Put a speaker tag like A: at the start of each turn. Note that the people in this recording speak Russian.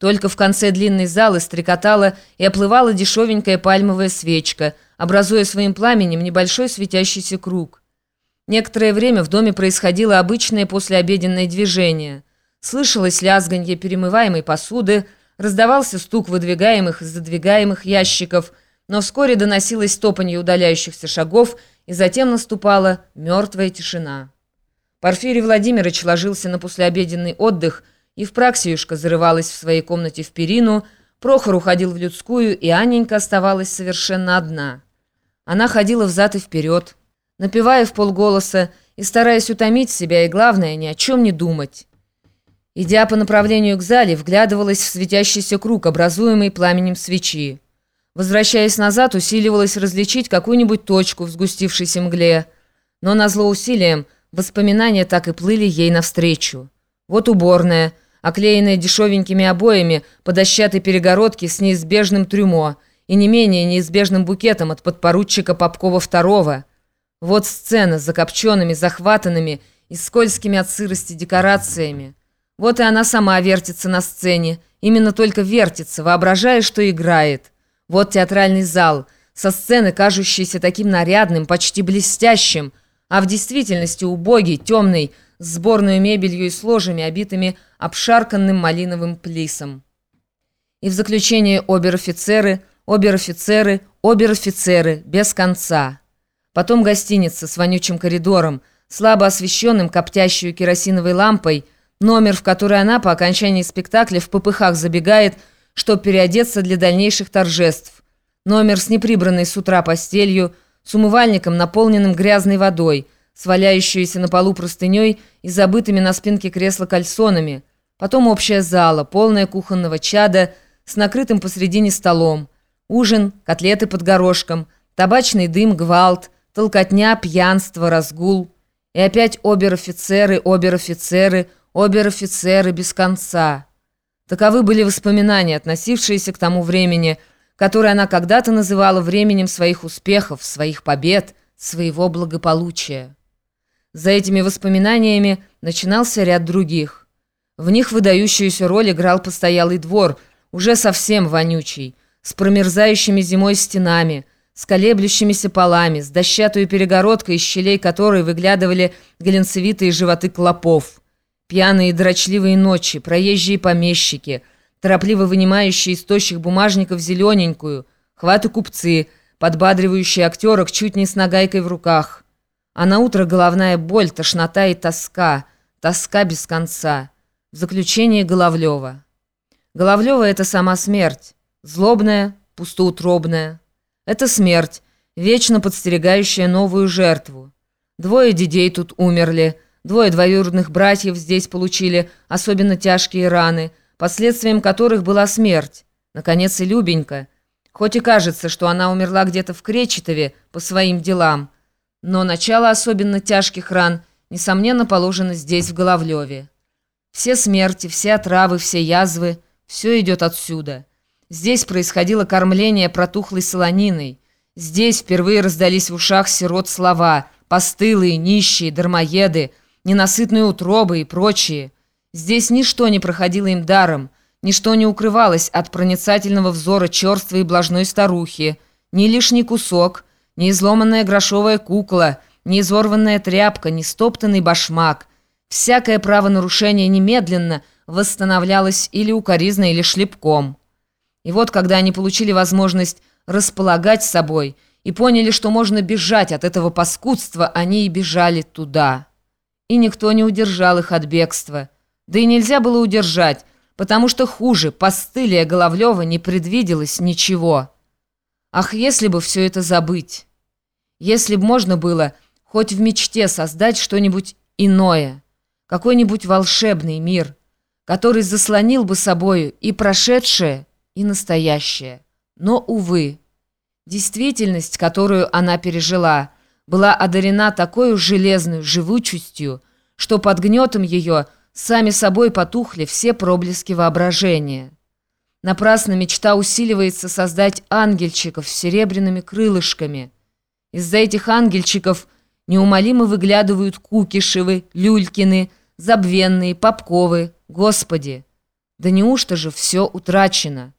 A: Только в конце длинной залы стрекотала и оплывала дешевенькая пальмовая свечка, образуя своим пламенем небольшой светящийся круг. Некоторое время в доме происходило обычное послеобеденное движение. Слышалось лязганье перемываемой посуды, раздавался стук выдвигаемых и задвигаемых ящиков, но вскоре доносилось топанье удаляющихся шагов, и затем наступала мертвая тишина. Порфирий Владимирович ложился на послеобеденный отдых, и в Праксиюшка зарывалась в своей комнате в перину, Прохор уходил в людскую, и Анненька оставалась совершенно одна. Она ходила взад и вперед, напевая в полголоса и стараясь утомить себя, и, главное, ни о чем не думать. Идя по направлению к зале, вглядывалась в светящийся круг, образуемый пламенем свечи. Возвращаясь назад, усиливалась различить какую-нибудь точку в сгустившейся мгле. Но на зло усилием воспоминания так и плыли ей навстречу. Вот уборная, оклеенная дешевенькими обоями по дощатой перегородке с неизбежным трюмо и не менее неизбежным букетом от подпоручика Попкова II. Вот сцена с закопченными, захватанными и скользкими от сырости декорациями. Вот и она сама вертится на сцене, именно только вертится, воображая, что играет. Вот театральный зал, со сцены, кажущийся таким нарядным, почти блестящим, а в действительности убогий, темный, с сборной мебелью и сложами, обитыми обшарканным малиновым плисом. И в заключение обер-офицеры, обер-офицеры, обер-офицеры, без конца. Потом гостиница с вонючим коридором, слабо освещенным коптящую керосиновой лампой – Номер, в который она по окончании спектакля в попыхах забегает, чтобы переодеться для дальнейших торжеств. Номер с неприбранной с утра постелью, с умывальником, наполненным грязной водой, с на полу простыней и забытыми на спинке кресла кальсонами. Потом общая зала, полная кухонного чада, с накрытым посредине столом. Ужин, котлеты под горошком, табачный дым, гвалт, толкотня, пьянство, разгул. И опять обер-офицеры, обер-офицеры – обер-офицеры без конца. Таковы были воспоминания, относившиеся к тому времени, которое она когда-то называла временем своих успехов, своих побед, своего благополучия. За этими воспоминаниями начинался ряд других. В них выдающуюся роль играл постоялый двор, уже совсем вонючий, с промерзающими зимой стенами, с колеблющимися полами, с дощатой перегородкой, из щелей которой выглядывали глинцевитые животы клопов. Пьяные дрочливые ночи, проезжие помещики, торопливо вынимающие из тощих бумажников зелененькую, хваты купцы, подбадривающие актерок чуть не с нагайкой в руках. А на утро головная боль, тошнота и тоска, тоска без конца. В заключение Головлева. Головлева — это сама смерть, злобная, пустоутробная. Это смерть, вечно подстерегающая новую жертву. Двое детей тут умерли — Двое двоюродных братьев здесь получили особенно тяжкие раны, последствием которых была смерть. Наконец и Любенька. Хоть и кажется, что она умерла где-то в Кречетове по своим делам, но начало особенно тяжких ран, несомненно, положено здесь, в Головлеве. Все смерти, все отравы, все язвы – все идет отсюда. Здесь происходило кормление протухлой солониной. Здесь впервые раздались в ушах сирот слова – постылые, нищие, дармоеды – ненасытные утробы и прочие. Здесь ничто не проходило им даром, ничто не укрывалось от проницательного взора черствой и блажной старухи, ни лишний кусок, ни изломанная грошовая кукла, ни изорванная тряпка, ни стоптанный башмак. Всякое правонарушение немедленно восстановлялось или укоризной, или шлепком. И вот, когда они получили возможность располагать собой и поняли, что можно бежать от этого паскудства, они и бежали туда» и никто не удержал их от бегства. Да и нельзя было удержать, потому что хуже, постылия Головлева не предвиделось ничего. Ах, если бы все это забыть! Если бы можно было хоть в мечте создать что-нибудь иное, какой-нибудь волшебный мир, который заслонил бы собою и прошедшее, и настоящее. Но, увы, действительность, которую она пережила – была одарена такой железной живучестью, что под гнетом ее сами собой потухли все проблески воображения. Напрасно мечта усиливается создать ангельчиков с серебряными крылышками. Из-за этих ангельчиков неумолимо выглядывают Кукишевы, Люлькины, Забвенные, Попковы. Господи! Да неужто же все утрачено?